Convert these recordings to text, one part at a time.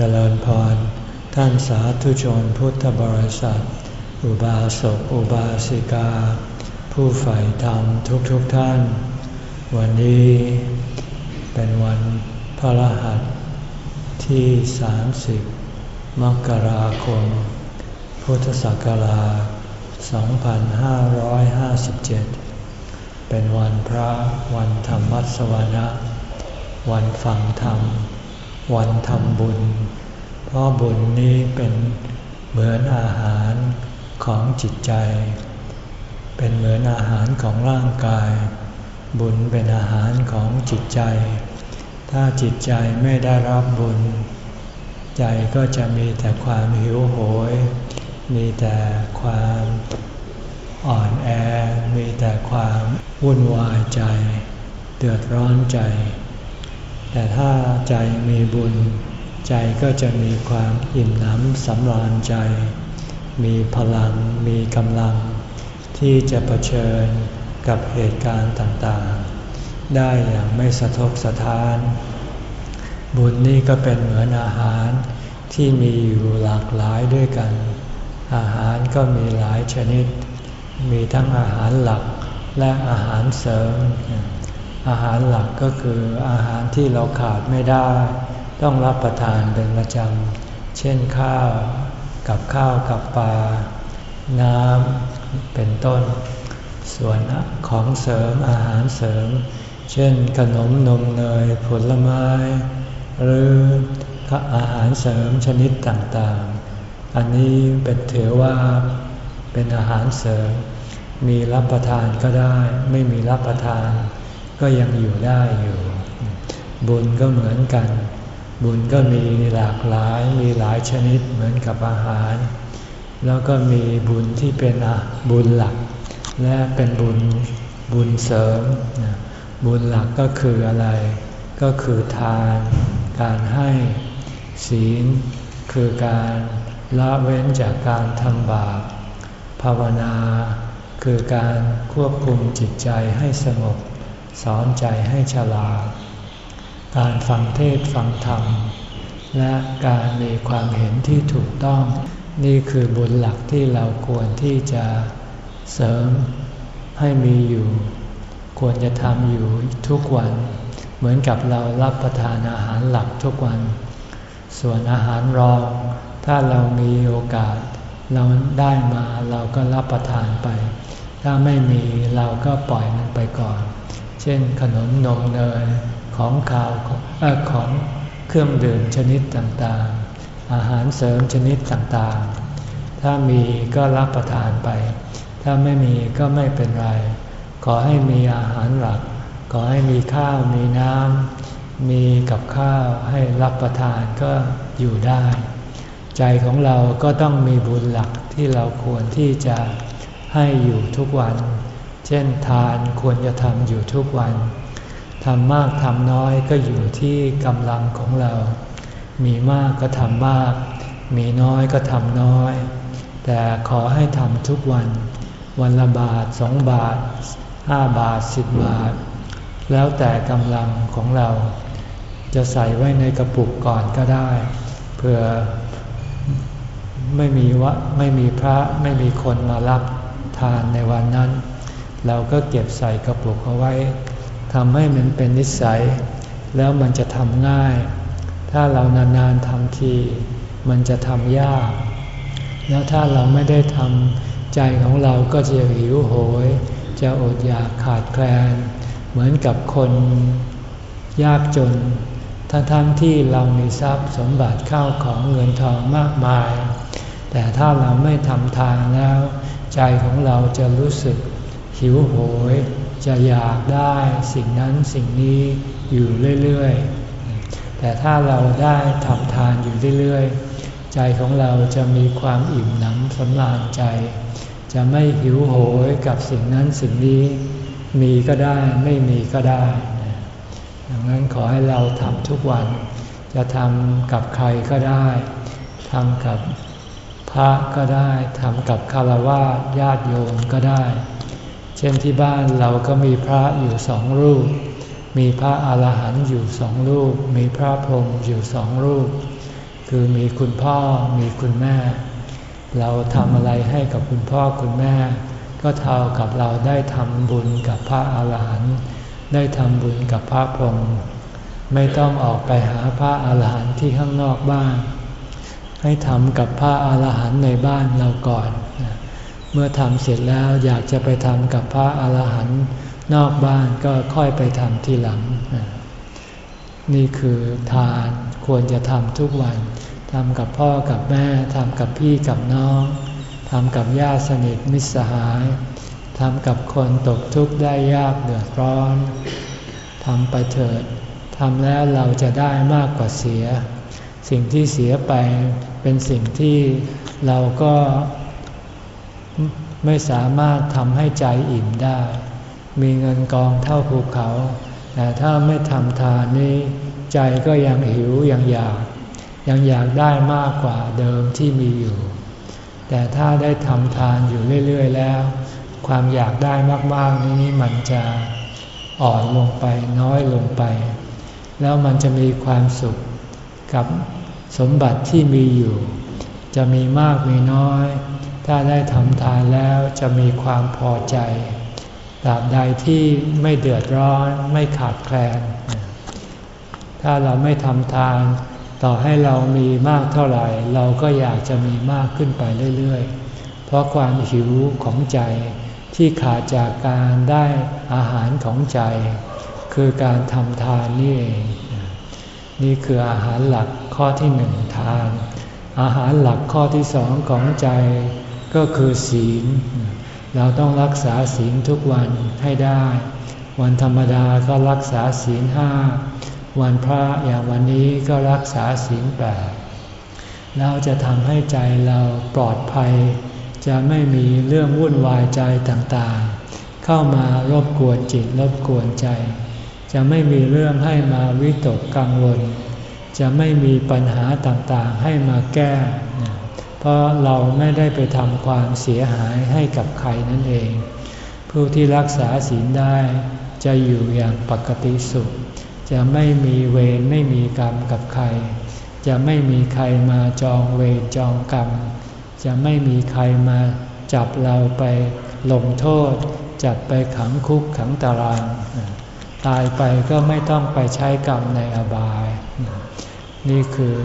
เจริญพร ท่านสาธุชนพุทธบริษัท อุบาสกอุบาสิกา ผู้ใฝ่ธรรมทุกๆทท่าน วันนี้เป็นวันพระรหัสที่ 30 มกราคม พุทธศักราช 2557 เป็นวันพระวันธรรมสวนะ วันฟังธรรม วันทำบุญ เพราะบุญนี้เป็นเหมือนอาหารของจิตใจ เป็นเหมือนอาหารของร่างกาย บุญเป็นอาหารของจิตใจ ถ้าจิตใจไม่ได้รับบุญ ใจก็จะมีแต่ความหิวโหย มีแต่ความอ่อนแอ มีแต่ความวุ่นวายใจ เดือดร้อนใจ แต่ถ้าใจมีบุญ ใจก็จะมีความอิ่มหนำสำราญใจ มีพลังมีกำลัง ที่จะะเผชิญกับเหตุการณ์ต่างๆ ได้อย่างไม่สะทกสะท้าน บุญนี่ก็เป็นเหมือนอาหารที่มีอยู่หลากหลายด้วยกัน อาหารก็มีหลายชนิด มีทั้งอาหารหลักและอาหารเสริม อาหารหลักก็คืออาหารที่เราขาดไม่ได้ ต้องรับประทานเป็นประจำ เช่นข้าวกับข้าวกับปลา น้ำเป็นต้น ส่วนของเสริมอาหารเสริม เช่นขนมนมเนยผลไม้ หรืออาหารเสริมชนิดต่างๆ อันนี้เป็นถือว่าเป็นอาหารเสริม มีรับประทานก็ได้ ไม่มีรับประทาน ก็ยังอยู่ได้อยู่ บุญก็เหมือนกัน บุญก็มีหลากหลายมีหลายชนิดเหมือนกับอาหาร แล้วก็มีบุญที่เป็นบุญหลัก และเป็นบุญบุญเสริม บุญหลักก็คืออะไร ก็คือทาน การให้ศีล คือการละเว้นจากการทำบาปภาวนา คือการควบคุมจิตใจให้สงบ สอนใจให้ฉลาด การฟังเทศฟังธรรม และการมีความเห็นที่ถูกต้อง นี่คือบุญหลักที่เราควรที่จะเสริมให้มีอยู่ ควรจะทำอยู่ทุกวัน เหมือนกับเรารับประทานอาหารหลักทุกวัน ส่วนอาหารรอง ถ้าเรามีโอกาส เราได้มาเราก็รับประทานไป ถ้าไม่มีเราก็ปล่อยมันไปก่อน ช่นขนมนมเนยของข่าวของเครื่องดื่มชนิดต่างๆ อาหารเสริมชนิดต่างๆ ถ้ามีก็รับประทานไป ถ้าไม่มีก็ไม่เป็นไร ขอให้มีอาหารหลัก ขอให้มีข้าวมีน้ำมีกับข้าวให้รับประทานก็อยู่ได้ ใจของเราก็ต้องมีบุญหลักที่เราควรที่จะให้อยู่ทุกวัน เช่นทานควรจะทำอยู่ทุกวัน ทำมากทำน้อยก็อยู่ที่กำลังของเรา มีมากก็ทำมาก มีน้อยก็ทำน้อย แต่ขอให้ทำทุกวัน วันละบาทสองบาทห้าบาทสิบบาท แล้วแต่กำลังของเรา จะใส่ไว้ในกระปุกก่อนก็ได้เพื่อไม่มีวะไม่มีพระไม่มีคนมารับทานในวันนั้น เราก็เก็บใส่กระปุกเอาไว้ทำให้มันเป็นนิสัย แล้วมันจะทำง่าย ถ้าเรานานๆทำที มันจะทำยาก แล้วถ้าเราไม่ได้ทำใจของเราก็จะหิวโหย จะอดอยากขาดแคลน เหมือนกับคนยากจน ทั้งๆทที่เรามีทรัพย์สมบัติเข้าของเงินทองมากมาย แต่ถ้าเราไม่ทำทานแล้ว ใจของเราจะรู้สึก หิวโหย จะอยากได้สิ่งนั้นสิ่งนี้อยู่เรื่อยๆ แต่ถ้าเราได้ทำทานอยู่เรื่อยๆ ใจของเราจะมีความอิ่มหนำสำราญใจ จะไม่หิวโหยกับสิ่งนั้นสิ่งนี้ มีก็ได้ไม่มีก็ได้ดังนั้นขอให้เราทำทุกวัน จะทำกับใครก็ได้ทำกับพระก็ได้ทำกับคารวะญาติโยมก็ได้ เช่นที่บ้านเราก็มีพระอยู่สองรูป มีพระอาหารหันต์อยู่สองรูป มีพระพรหมอยู่สองรูป คือมีคุณพ่อมีคุณแม่ เราทำอะไรให้กับคุณพ่อคุณแม่ ก็เท่ากับเราได้ทำบุญกับพระอาหารหันต์ได้ทำบุญกับพระพรหมไม่ต้องออกไปหาพระอาหารหันต์ที่ข้างนอกบ้าน ให้ทำกับพระอาหารหันต์ในบ้านเราก่อน เมื่อทำเสร็จแล้วอยากจะไปทำกับพระอาหารหันต์นอกบ้านก็ค่อยไปทำทีหลัง นี่คือทานควรจะทำทุกวันทำกับพ่อกับแม่ทำกับพี่กับน้องทำกับญาติสนิทมิตรสหายทำกับคนตกทุกข์ได้ยากเดือดร้อนทำไปเถิดทำแล้วเราจะได้มากกว่าเสีย สิ่งที่เสียไปเป็นสิ่งที่เราก็ ไม่สามารถทำให้ใจอิ่มได้ มีเงินกองเท่าภูเขา แต่ถ้าไม่ทำทานนี้ ใจก็ยังหิวยังอยาก ยังอยากได้มากกว่าเดิมที่มีอยู่ แต่ถ้าได้ทำทานอยู่เรื่อย ๆ แล้ว ความอยากได้มากๆนี้มันจะอ่อนลงไปน้อยลงไป แล้วมันจะมีความสุขกับสมบัติที่มีอยู่ จะมีมากมีน้อย ถ้าได้ทำทานแล้วจะมีความพอใจตราบใดที่ไม่เดือดร้อนไม่ขาดแคลน ถ้าเราไม่ทำทาน ต่อให้เรามีมากเท่าไหร่ เราก็อยากจะมีมากขึ้นไปเรื่อยๆ เพราะความหิวของใจที่ขาดจากการได้อาหารของใจ คือการทำทานนี่เอง นี่คืออาหารหลักข้อที่หนึ่งทาน อาหารหลักข้อที่สองของใจ ก็คือศีล เราต้องรักษาศีลทุกวันให้ได้ วันธรรมดาก็รักษาศีลห้า วันพระอย่างวันนี้ก็รักษาศีลแปดเราจะทำให้ใจเราปลอดภัย จะไม่มีเรื่องวุ่นวายใจต่างๆ เข้ามารบกวนจิตรบกวนใจ จะไม่มีเรื่องให้มาวิตกกังวล จะไม่มีปัญหาต่างๆให้มาแก้ เพราะเราไม่ได้ไปทำความเสียหายให้กับใครนั่นเอง ผู้ที่รักษาศีลได้จะอยู่อย่างปกติสุข จะไม่มีเวรไม่มีกรรมกับใคร จะไม่มีใครมาจองเวรจองกรรม จะไม่มีใครมาจับเราไปลงโทษ จับไปขังคุกขังตาราง ตายไปก็ไม่ต้องไปใช้กรรมในอบาย นี่คือ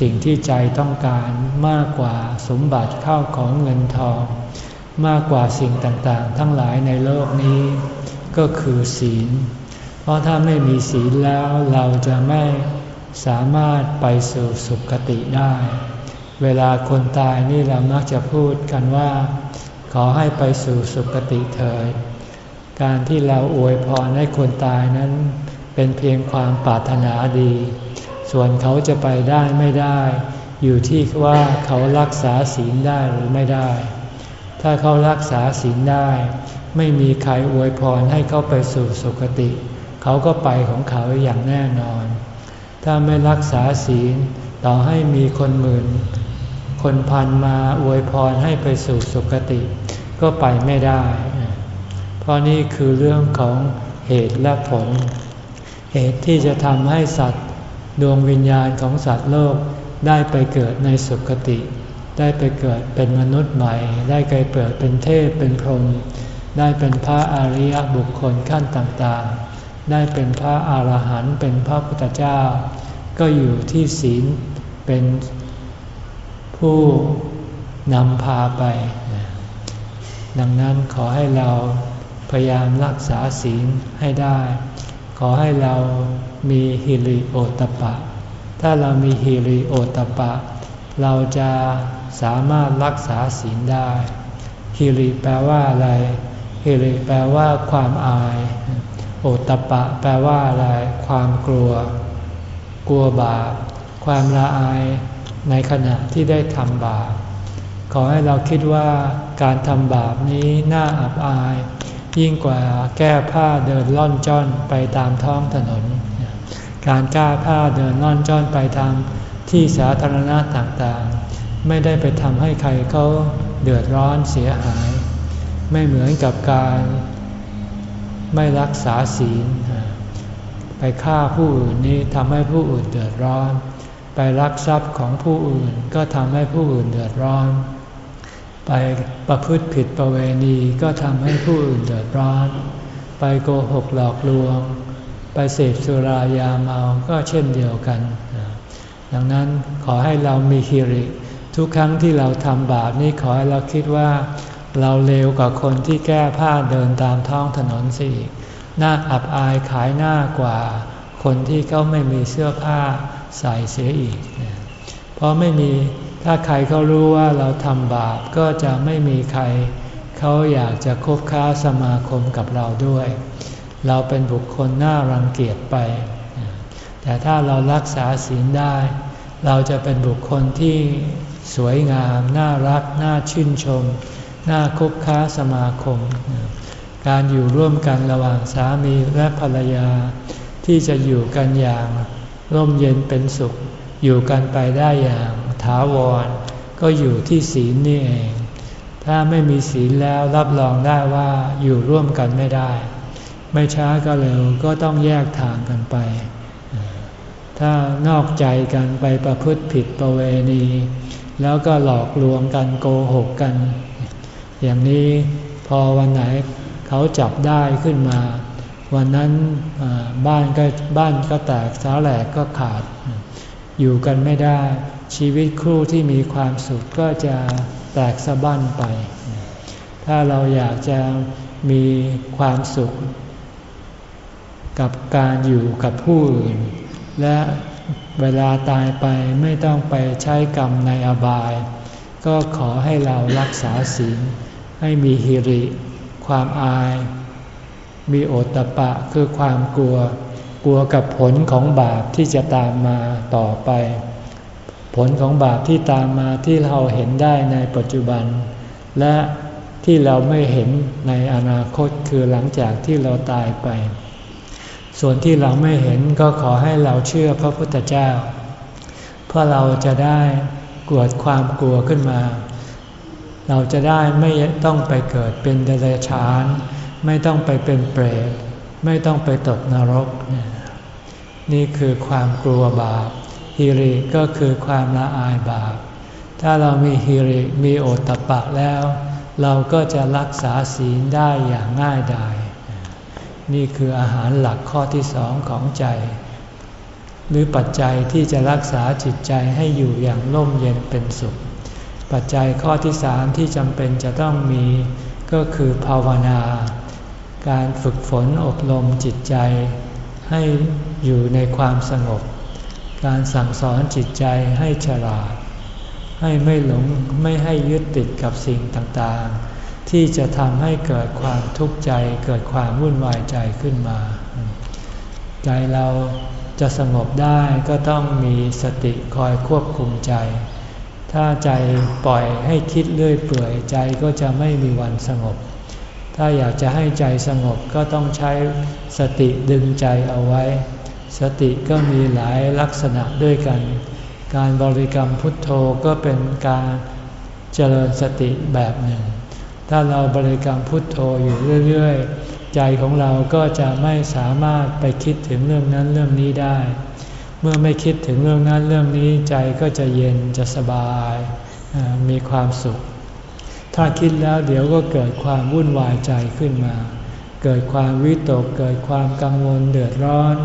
สิ่งที่ใจต้องการมากกว่าสมบัติเข้าของเงินทอง มากกว่าสิ่งต่างๆ ทั้งหลายในโลกนี้ ก็คือศีล เพราะถ้าไม่มีศีลแล้วเราจะไม่สามารถไปสู่สุคติได้ เวลาคนตายนี่เรามักจะพูดกันว่า ขอให้ไปสู่สุคติเถิด การที่เราอวยพรให้คนตายนั้น เป็นเพียงความปรารถนาดี ส่วนเขาจะไปได้ไม่ได้ อยู่ที่ว่าเขารักษาศีลได้หรือไม่ได้ ถ้าเขารักษาศีลได้ ไม่มีใครอวยพรให้เขาไปสู่สุคติ เขาก็ไปของเขาอย่างแน่นอน ถ้าไม่รักษาศีลต่อให้มีคนหมื่น คนพันมาอวยพรให้ไปสู่สุคติ ก็ไปไม่ได้ เพราะนี่คือเรื่องของเหตุและผล เหตุที่จะทำให้สัตว์ ดวงวิญญาณของสัตว์โลกได้ไปเกิดในสุคติ ได้ไปเกิดเป็นมนุษย์ใหม่ ได้ไปเกิดเป็นเทพเป็นพรหมได้เป็นพระอริยบุคคลขั้นต่างๆ ได้เป็นพระอาหารหันต์เป็นพระพุทธเจ้า ก็อยู่ที่ศีลเป็นผู้นำพาไป ดังนั้นขอให้เราพยายามรักษาศีลให้ได้ ขอให้เรามีฮิริโอตปะ ถ้าเรามีฮิริโอตปะ เราจะสามารถรักษาศีลได้ฮิริแปลว่าอะไรฮิริแปลว่าความอาย โอตปะ แปลว่าอะไร ความกลัว กลัวบาป ความละอายในขณะที่ได้ทำบาป ขอให้เราคิดว่าการทำบาปนี้น่าอับอาย ยิ่งกว่าแก้ผ้าเดินล่อนจ้อนไปตามท้องถนน การก้าผ้าเดินน่อนจ้อนไปทางที่สาธารณะต่างๆ ไม่ได้ไปทำให้ใครเขาเดือดร้อนเสียหาย ไม่เหมือนกับการไม่รักษาศีล ไปฆ่าผู้อื่นนี้ทำให้ผู้อื่นเดือดร้อน ไปรักทรัพย์ของผู้อื่นก็ทำให้ผู้อื่นเดือดร้อน ไปประพฤติผิดประเวณีก็ทำให้ผู้อื่นเดือดร้อน ไปโกหกหลอกลวง ไปเสพสุรายาเมาก็เช่นเดียวกัน ดังนั้นขอให้เรามีฮิริ ทุกครั้งที่เราทำบาปนี่ขอให้เราคิดว่า เราเลวกว่าคนที่แก้ผ้าเดินตามท้องถนนสิหน้าอับอายขายหน้ากว่า คนที่เขาไม่มีเสื้อผ้าใส่เสียอีก เพราะไม่มี ถ้าใครเขารู้ว่าเราทำบาปก็จะไม่มีใคร เขาอยากจะคบค้าสมาคมกับเราด้วย เราเป็นบุคคลน่ารังเกียจไป แต่ถ้าเรารักษาศีลได้ เราจะเป็นบุคคลที่สวยงาม น่ารัก น่าชื่นชม น่าคบค้าสมาคม การอยู่ร่วมกันระหว่างสามีและภรรยา ที่จะอยู่กันอย่างร่มเย็นเป็นสุข อยู่กันไปได้อย่าง ถาวร ก็อยู่ที่ศีลนี่เอง ถ้าไม่มีศีลแล้วรับรองได้ว่าอยู่ร่วมกันไม่ได้ ไม่ช้าก็เร็วก็ต้องแยกทางกันไป ถ้านอกใจกันไปประพฤติผิดประเวณี แล้วก็หลอกลวงกันโกหกกัน อย่างนี้พอวันไหนเขาจับได้ขึ้นมา วันนั้นบ้านก็บ้านก็แตกสาแหลกก็ขาด อยู่กันไม่ได้ ชีวิตคู่ที่มีความสุขก็จะแตกสะบั้นไป ถ้าเราอยากจะมีความสุข กับการอยู่กับผู้อื่น และเวลาตายไปไม่ต้องไปใช้กรรมในอบาย ก็ขอให้เรารักษาศีลให้มีฮิริ ความอาย มีโอตตะปะคือความกลัว กลัวกับผลของบาปที่จะตามมาต่อไป ผลของบาปที่ตามมาที่เราเห็นได้ในปัจจุบัน และที่เราไม่เห็นในอนาคตคือหลังจากที่เราตายไป ส่วนที่เราไม่เห็นก็ขอให้เราเชื่อพระพุทธเจ้า เพื่อเราจะได้กวดความกลัวขึ้นมา เราจะได้ไม่ต้องไปเกิดเป็นเดรัจฉาน ไม่ต้องไปเป็นเปรต ไม่ต้องไปตกนรก นี่คือความกลัวบาปฮิริก็คือความละอายบาป ถ้าเรามีฮิริมีโอตปะแล้ว เราก็จะรักษาศีลได้อย่างง่ายดาย นี่คืออาหารหลักข้อที่สองของใจ หรือปัจจัยที่จะรักษาจิตใจให้อยู่อย่างร่มเย็นเป็นสุข ปัจจัยข้อที่สามที่จำเป็นจะต้องมีก็คือภาวนา การฝึกฝนอบรมจิตใจ ให้อยู่ในความสงบ การสั่งสอนจิตใจให้ฉลาด ให้ไม่หลงไม่ให้ยึดติดกับสิ่งต่างๆ ที่จะทำให้เกิดความทุกข์ใจเกิดความวุ่นวายใจขึ้นมา ใจเราจะสงบได้ก็ต้องมีสติคอยควบคุมใจ ถ้าใจปล่อยให้คิดเลื่อยเปื่อยใจก็จะไม่มีวันสงบ ถ้าอยากจะให้ใจสงบก็ต้องใช้สติดึงใจเอาไว้ สติก็มีหลายลักษณะด้วยกัน การบริกรรมพุทโธก็เป็นการเจริญสติแบบหนึ่ง ถ้าเราบริกรรมพุทโธอยู่เรื่อยๆ ใจของเราก็จะไม่สามารถไปคิดถึงเรื่องนั้นเรื่องนี้ได้ เมื่อไม่คิดถึงเรื่องนั้นเรื่องนี้ใจก็จะเย็นจะสบายมีความสุข ถ้าคิดแล้วเดี๋ยวก็เกิดความวุ่นวายใจขึ้นมา เกิดความวิตก เกิดความกังวลเดือดร้อน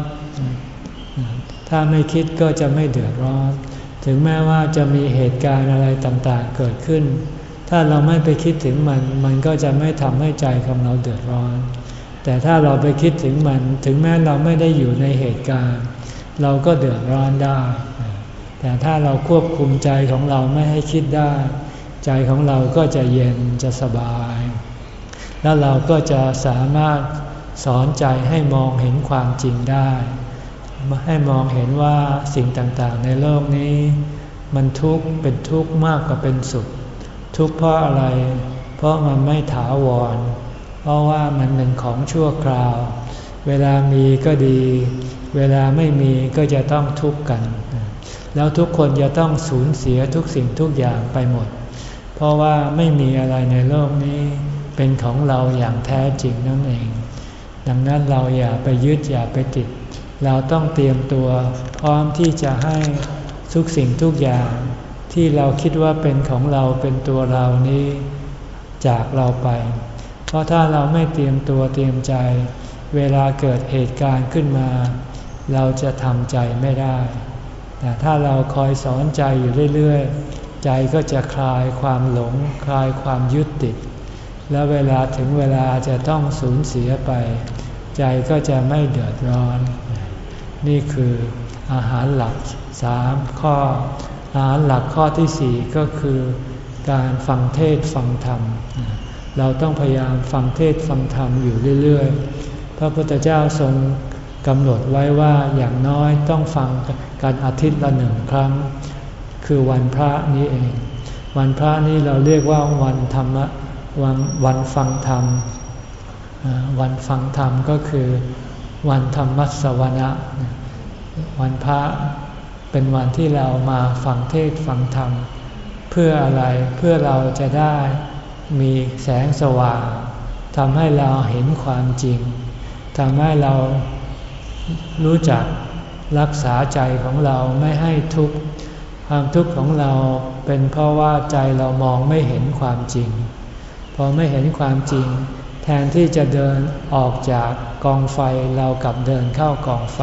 ถ้าไม่คิดก็จะไม่เดือดร้อน ถึงแม้ว่าจะมีเหตุการณ์อะไรต่างๆเกิดขึ้น ถ้าเราไม่ไปคิดถึงมัน มันก็จะไม่ทำให้ใจของเราเดือดร้อน แต่ถ้าเราไปคิดถึงมัน ถึงแม้เราไม่ได้อยู่ในเหตุการณ์ เราก็เดือดร้อนได้ แต่ถ้าเราควบคุมใจของเราไม่ให้คิดได้ ใจของเราก็จะเย็นจะสบาย แล้วเราก็จะสามารถสอนใจให้มองเห็นความจริงได้ ให้มองเห็นว่าสิ่งต่างๆ ในโลกนี้ มันทุกข์เป็นทุกข์มากกว่าเป็นสุข ทุกข์เพราะอะไร เพราะมันไม่ถาวร เพราะว่ามันเป็นของชั่วคราว เวลามีก็ดี เวลาไม่มีก็จะต้องทุกข์กัน แล้วทุกคนจะต้องสูญเสียทุกสิ่งทุกอย่างไปหมด ราะว่าไม่มีอะไรในโลกนี้เป็นของเราอย่างแท้จริงนั่นเอง ดังนั้นเราอย่าไปยึดอย่าไปติด เราต้องเตรียมตัวพร้อมที่จะให้ทุกสิ่งทุกอย่าง ที่เราคิดว่าเป็นของเราเป็นตัวเรานี้ จากเราไป เพราะถ้าเราไม่เตรียมตัวเตรียมใจ เวลาเกิดเหตุการณ์ขึ้นมา เราจะทำใจไม่ได้ แต่ถ้าเราคอยสอนใจอยู่เรื่อยๆ ใจก็จะคลายความหลง คลายความยึดติด แล้วเวลาถึงเวลาจะต้องสูญเสียไป ใจก็จะไม่เดือดร้อน นี่คืออาหารหลักสามข้อ อาหารหลักข้อที่สี่ก็คือ การฟังเทศฟังธรรม เราต้องพยายามฟังเทศฟังธรรมอยู่เรื่อยๆ พระพุทธเจ้าทรงกำหนดไว้ว่าอย่างน้อยต้องฟังกันอาทิตย์ละหนึ่งครั้ง คือวันพระนี้เอง วันพระนี้เราเรียกว่าวันธรรมวันวันฟังธรรม วันฟังธรรมก็คือวันธรรมสวนะ วันพระเป็นวันที่เรามาฟังเทศฟังธรรม เพื่ออะไรเพื่อเราจะได้มีแสงสว่างทำให้เราเห็นความจริงทำให้เรารู้จักรักษาใจของเราไม่ให้ทุกข์ ความทุกข์ของเราเป็นเพราะว่าใจเรามองไม่เห็นความจริง พอไม่เห็นความจริง แทนที่จะเดินออกจากกองไฟเรากลับเดินเข้ากองไฟ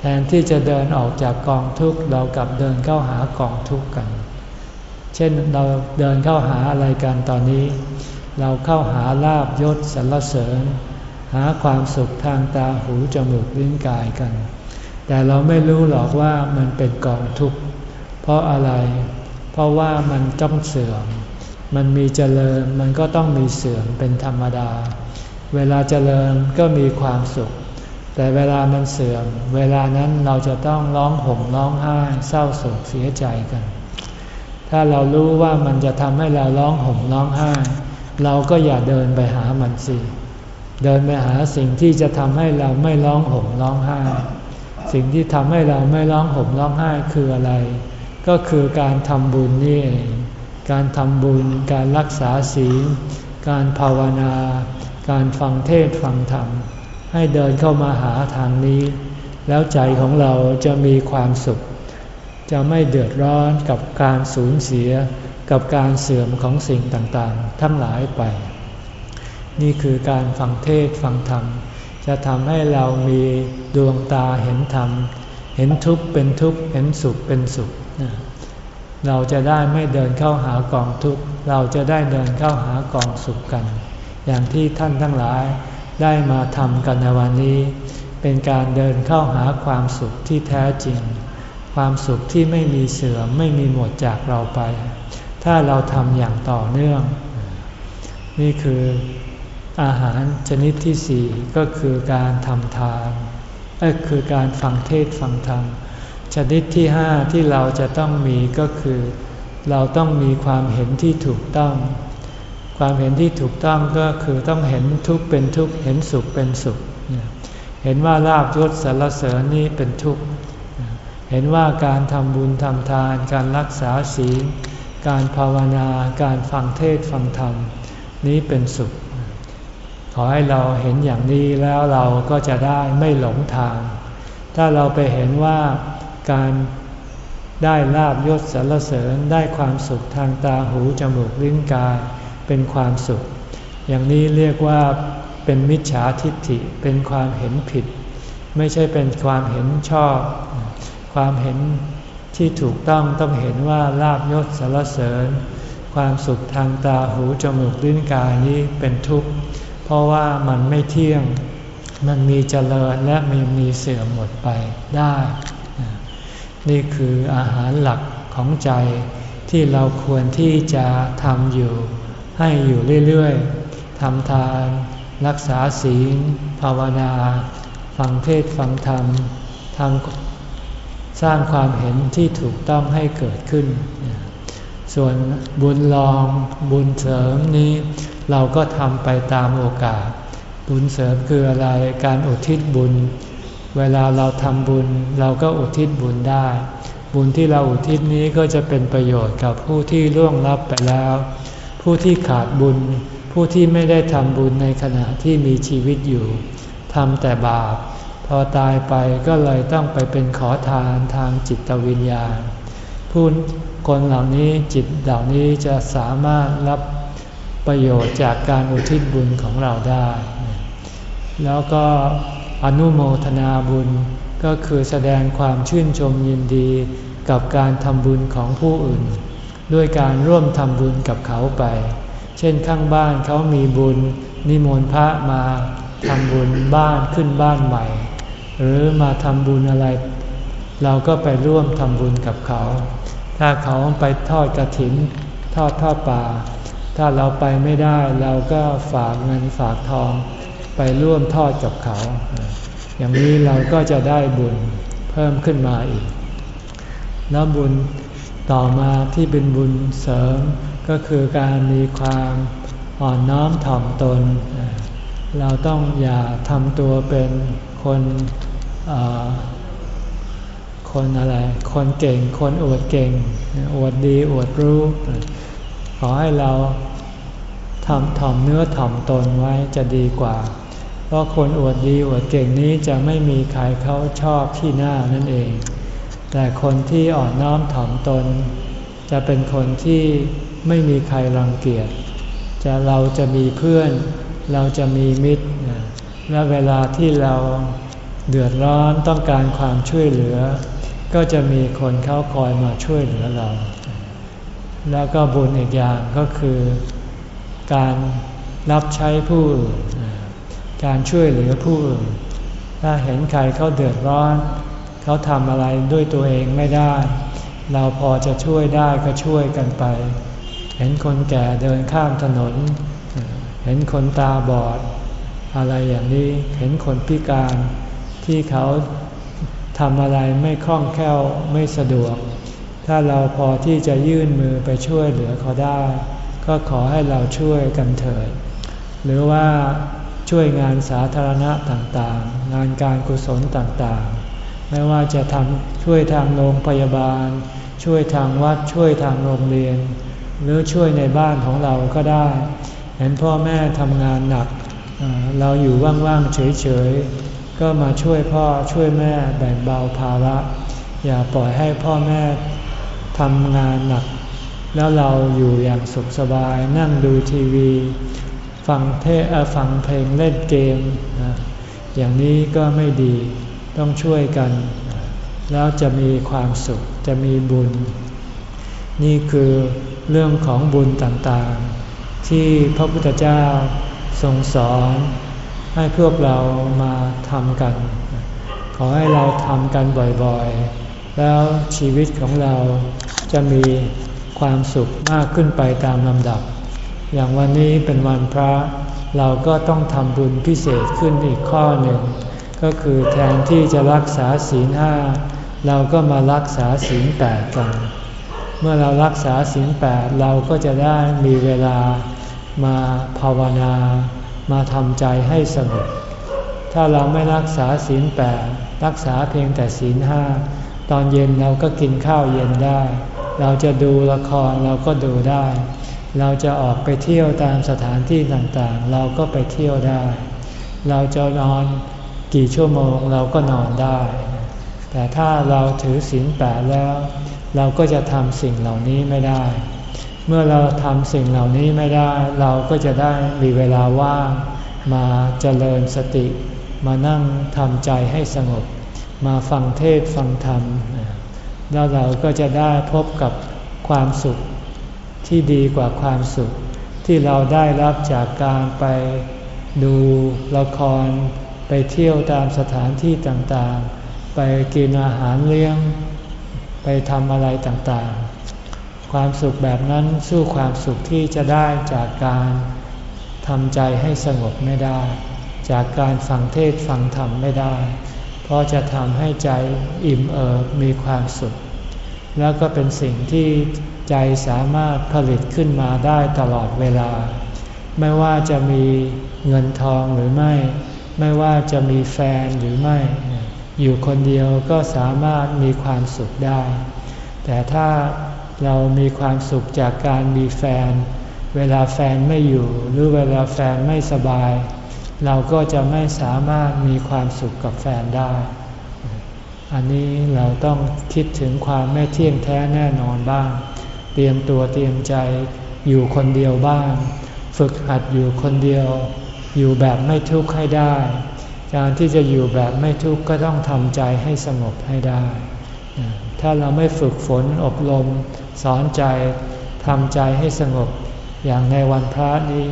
แทนที่จะเดินออกจากกองทุกข์เรากลับเดินเข้าหากองทุกข์กัน เช่นเราเดินเข้าหาอะไรกันตอนนี้ เราเข้าหาลาบยศสรรเสริญ หาความสุขทางตาหูจมูกลิ้นกายกัน แต่เราไม่รู้หรอกว่ามันเป็นกองทุกข์ เพราะอะไร เพราะว่ามันต้องเสื่อม มันมีเจริญมันก็ต้องมีเสื่อมเป็นธรรมดา เวลาเจริญก็มีความสุข แต่เวลามันเสื่อม เวลานั้นเราจะต้องร้องห่มร้องไห้เศร้าโศกเสียใจกัน ถ้าเรารู้ว่ามันจะทำให้เราร้องห่มร้องไห้ เราก็อย่าเดินไปหามันสิเดินไปหาสิ่งที่จะทำให้เราไม่ร้องห่มร้องไห้ สิ่งที่ทำให้เราไม่ร้องห่มร้องไห้คืออะไร ก็คือการทำบุญนี่เองการทำบุญ การรักษาศีล การภาวนา การฟังเทศฟังธรรม ให้เดินเข้ามาหาทางนี้ แล้วใจของเราจะมีความสุข จะไม่เดือดร้อนกับการสูญเสียกับการเสื่อมของสิ่งต่างๆ ทั้งหลายไป นี่คือการฟังเทศฟังธรรม จะทำให้เรามีดวงตาเห็นธรรม เห็นทุกข์เป็นทุกข์ เห็นสุขเป็นสุข เราจะได้ไม่เดินเข้าหากองทุกข์ เราจะได้เดินเข้าหากองสุขกัน อย่างที่ท่านทั้งหลายได้มาทำกันในวันนี้ เป็นการเดินเข้าหาความสุขที่แท้จริง ความสุขที่ไม่มีเสื่อมไม่มีหมดจากเราไป ถ้าเราทำอย่างต่อเนื่อง นี่คืออาหารชนิดที่สี่ก็คือการทำทานก็คือการฟังเทศฟังธรรม ชนิดที่ห้าที่เราจะต้องมีก็คือ เราต้องมีความเห็นที่ถูกต้อง ความเห็นที่ถูกต้องก็คือต้องเห็นทุกข์เป็นทุกข์เห็นสุขเป็นสุข เห็นว่าลาบยศสารเสริญนี้เป็นทุกข์ เห็นว่าการทำบุญทำทาน การรักษาศีล การภาวนา การฟังเทศฟังธรรม นี้เป็นสุข ขอให้เราเห็นอย่างนี้แล้วเราก็จะได้ไม่หลงทาง ถ้าเราไปเห็นว่า การได้ลาบยศสารเสริญได้ความสุขทางตาหูจมูกลิ้นกายเป็นความสุข อย่างนี้เรียกว่าเป็นมิจฉาทิฏฐิเป็นความเห็นผิด ไม่ใช่เป็นความเห็นชอบ ความเห็นที่ถูกต้องต้องเห็นว่าลาบยศสารเสริญ ความสุขทางตาหูจมูกลิ้นกายนี้เป็นทุกข์ เพราะว่ามันไม่เที่ยง มันมีเจริญและมีมีเสื่อมหมดไปได้ นี่คืออาหารหลักของใจที่เราควรที่จะทำอยู่ ให้อยู่เรื่อยๆทำทาน รักษาศีล ภาวนา ฟังเทศฟังธรรมทำสร้างความเห็นที่ถูกต้องให้เกิดขึ้น ส่วนบุญรองบุญเสริมนี้ เราก็ทำไปตามโอกาส บุญเสริมคืออะไรการอุทิศบุญ เวลาเราทำบุญเราก็อุทิศบุญได้ บุญที่เราอุทิศนี้ก็จะเป็นประโยชน์กับผู้ที่ล่วงลับไปแล้ว ผู้ที่ขาดบุญ ผู้ที่ไม่ได้ทำบุญในขณะที่มีชีวิตอยู่ทำแต่บาป พอตายไปก็เลยต้องไปเป็นขอทานทางจิตวิญญาณผู้คนเหล่านี้จิตเหล่านี้จะสามารถรับประโยชน์จากการอุทิศบุญของเราได้ แล้วก็ อนุโมทนาบุญ ก็คือแสดงความชื่นชมยินดีกับการทำบุญของผู้อื่น ด้วยการร่วมทำบุญกับเขาไป เช่นข้างบ้านเขามีบุญ นิมนต์พระมาทำบุญบ้านขึ้นบ้านใหม่ หรือมาทำบุญอะไร เราก็ไปร่วมทำบุญกับเขา ถ้าเขาไปทอดกระถิน ทอดทอดป่า ถ้าเราไปไม่ได้เราก็ฝากเงินฝากทอง ไปร่วมทอดกับเขา อย่างนี้เราก็จะได้บุญเพิ่มขึ้นมาอีก แล้วบุญต่อมาที่เป็นบุญเสริมก็คือการมีความอ่อนน้อมถ่อมตน เราต้องอย่าทำตัวเป็นคนคนอะไร คนเก่ง คนอวดเก่ง อวดดี อวดรู้ ขอให้เราทำถ่อมเนื้อถ่อมตนไว้จะดีกว่า ราะคนอวดดีอวดเก่งนี้จะไม่มีใครเขาชอบที่หน้านั่นเอง แต่คนที่อ่อนน้อมถ่อมตน จะเป็นคนที่ไม่มีใครรังเกียจ จะเราจะมีเพื่อน เราจะมีมิตร และเวลาที่เราเดือดร้อนต้องการความช่วยเหลือ ก็จะมีคนเขาคอยมาช่วยเหลือเรา แล้วก็บุญอีกอย่างก็คือ การรับใช้ผู้อื่น การช่วยเหลือผู้อื่น ถ้าเห็นใครเขาเดือดร้อน เขาทำอะไรด้วยตัวเองไม่ได้ เราพอจะช่วยได้ก็ช่วยกันไป เห็นคนแก่เดินข้ามถนน เห็นคนตาบอด อะไรอย่างนี้ เห็นคนพิการที่เขาทำอะไรไม่คล่องแคล่วไม่สะดวก ถ้าเราพอที่จะยื่นมือไปช่วยเหลือเขาได้ ก็ขอให้เราช่วยกันเถิด หรือว่า ช่วยงานสาธารณะต่างๆ งานการกุศลต่างๆ ไม่ว่าจะทำช่วยทางโรงพยาบาล ช่วยทางวัดช่วยทางโรงเรียน หรือช่วยในบ้านของเราก็ได้ เห็นพ่อแม่ทำงานหนัก เราอยู่ว่างๆเฉยๆ ก็มาช่วยพ่อช่วยแม่แบ่งเบาภาระ อย่าปล่อยให้พ่อแม่ทำงานหนัก แล้วเราอยู่อย่างสุขสบายนั่งดูทีวี ฟังเทศฟังเพลงเล่นเกม อย่างนี้ก็ไม่ดีต้องช่วยกัน แล้วจะมีความสุขจะมีบุญ นี่คือเรื่องของบุญต่างๆ ที่พระพุทธเจ้าทรงสอนให้พวกเรามาทำกัน ขอให้เราทำกันบ่อยๆ แล้วชีวิตของเราจะมีความสุขมากขึ้นไปตามลำดับ อย่างวันนี้เป็นวันพระ เราก็ต้องทำบุญพิเศษขึ้นอีกข้อหนึ่ง ก็คือแทนที่จะรักษาศีลห้าเราก็มารักษาศีลแปดกัน เมื่อเรารักษาศีลแปดเราก็จะได้มีเวลามาภาวนา มาทำใจให้สงบ ถ้าเราไม่รักษาศีลแปดรักษาเพียงแต่ศีลห้าตอนเย็นเราก็กินข้าวเย็นได้ เราจะดูละครเราก็ดูได้ เราจะออกไปเที่ยวตามสถานที่ต่างๆ เราก็ไปเที่ยวได้ เราจะนอนกี่ชั่วโมงเราก็นอนได้ แต่ถ้าเราถือศีลแปดแล้ว เราก็จะทำสิ่งเหล่านี้ไม่ได้ เมื่อเราทำสิ่งเหล่านี้ไม่ได้ เราก็จะได้มีเวลาว่างมาเจริญสติ มานั่งทำใจให้สงบ มาฟังเทศฟังธรรม แล้วเราก็จะได้พบกับความสุข ที่ดีกว่าความสุข ที่เราได้รับจากการไปดูละคร ไปเที่ยวตามสถานที่ต่างๆ ไปกินอาหารเลี้ยง ไปทำอะไรต่างๆ ความสุขแบบนั้นสู้ความสุขที่จะได้จากการทำใจให้สงบไม่ได้ จากการฟังเทศฟังธรรมไม่ได้ เพราะจะทำให้ใจอิ่มเอิบมีความสุข แล้วก็เป็นสิ่งที่ ใจสามารถผลิตขึ้นมาได้ตลอดเวลา ไม่ว่าจะมีเงินทองหรือไม่ ไม่ว่าจะมีแฟนหรือไม่ อยู่คนเดียวก็สามารถมีความสุขได้ แต่ถ้าเรามีความสุขจากการมีแฟน เวลาแฟนไม่อยู่ หรือเวลาแฟนไม่สบาย เราก็จะไม่สามารถมีความสุขกับแฟนได้ อันนี้เราต้องคิดถึงความไม่เที่ยงแท้แน่นอนบ้าง เตรียมตัวเตรียมใจอยู่คนเดียวบ้าง ฝึกหัดอยู่คนเดียว อยู่แบบไม่ทุกข์ให้ได้ การที่จะอยู่แบบไม่ทุกข์ก็ต้องทำใจให้สงบให้ได้ ถ้าเราไม่ฝึกฝนอบรมสอนใจทำใจให้สงบอย่างในวันพระนี้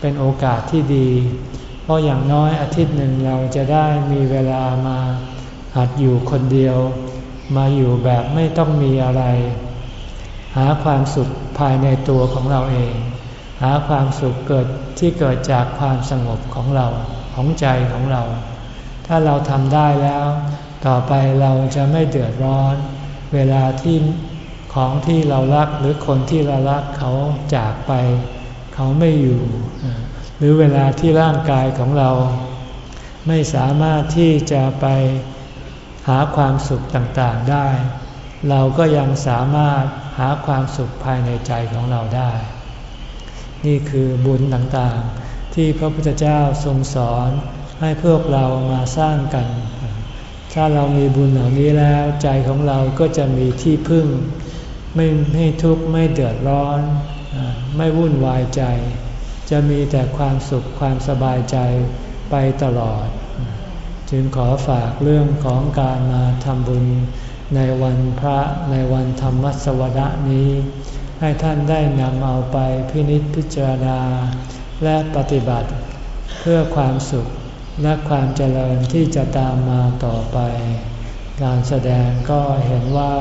เป็นโอกาสที่ดี เพราะอย่างน้อยอาทิตย์หนึ่งเราจะได้มีเวลามาหัดอยู่คนเดียว มาอยู่แบบไม่ต้องมีอะไร หาความสุขภายในตัวของเราเอง หาความสุขเกิดที่เกิดจากความสงบของเราของใจของเรา ถ้าเราทำได้แล้ว ต่อไปเราจะไม่เดือดร้อน เวลาที่ของที่เรารักหรือคนที่เรารักเขาจากไป เขาไม่อยู่ หรือเวลาที่ร่างกายของเรา ไม่สามารถที่จะไปหาความสุขต่างๆได้ เราก็ยังสามารถ หาความสุขภายในใจของเราได้ นี่คือบุญต่างๆ ที่พระพุทธเจ้าทรงสอนให้พวกเรามาสร้างกัน ถ้าเรามีบุญเหล่านี้แล้วใจของเราก็จะมีที่พึ่ง ไม่ไม่ทุกข์ไม่เดือดร้อน ไม่วุ่นวายใจ จะมีแต่ความสุขความสบายใจไปตลอด จึงขอฝากเรื่องของการมาทำบุญ ในวันพระในวันธรรมสวดะนี้ ให้ท่านได้นำเอาไปพินิจพิจารณา และปฏิบัติ เพื่อความสุขและความเจริญที่จะตามมาต่อไป การแสดงก็เห็นว่า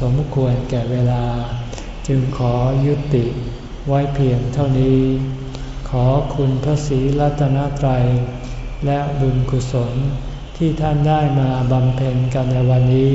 สมควรแก่เวลา จึงขอยุติไว้เพียงเท่านี้ ขอคุณพระศรีรัตนตรัย และบุญกุศลที่ท่านได้มาบำเพ็ญกันในวันนี้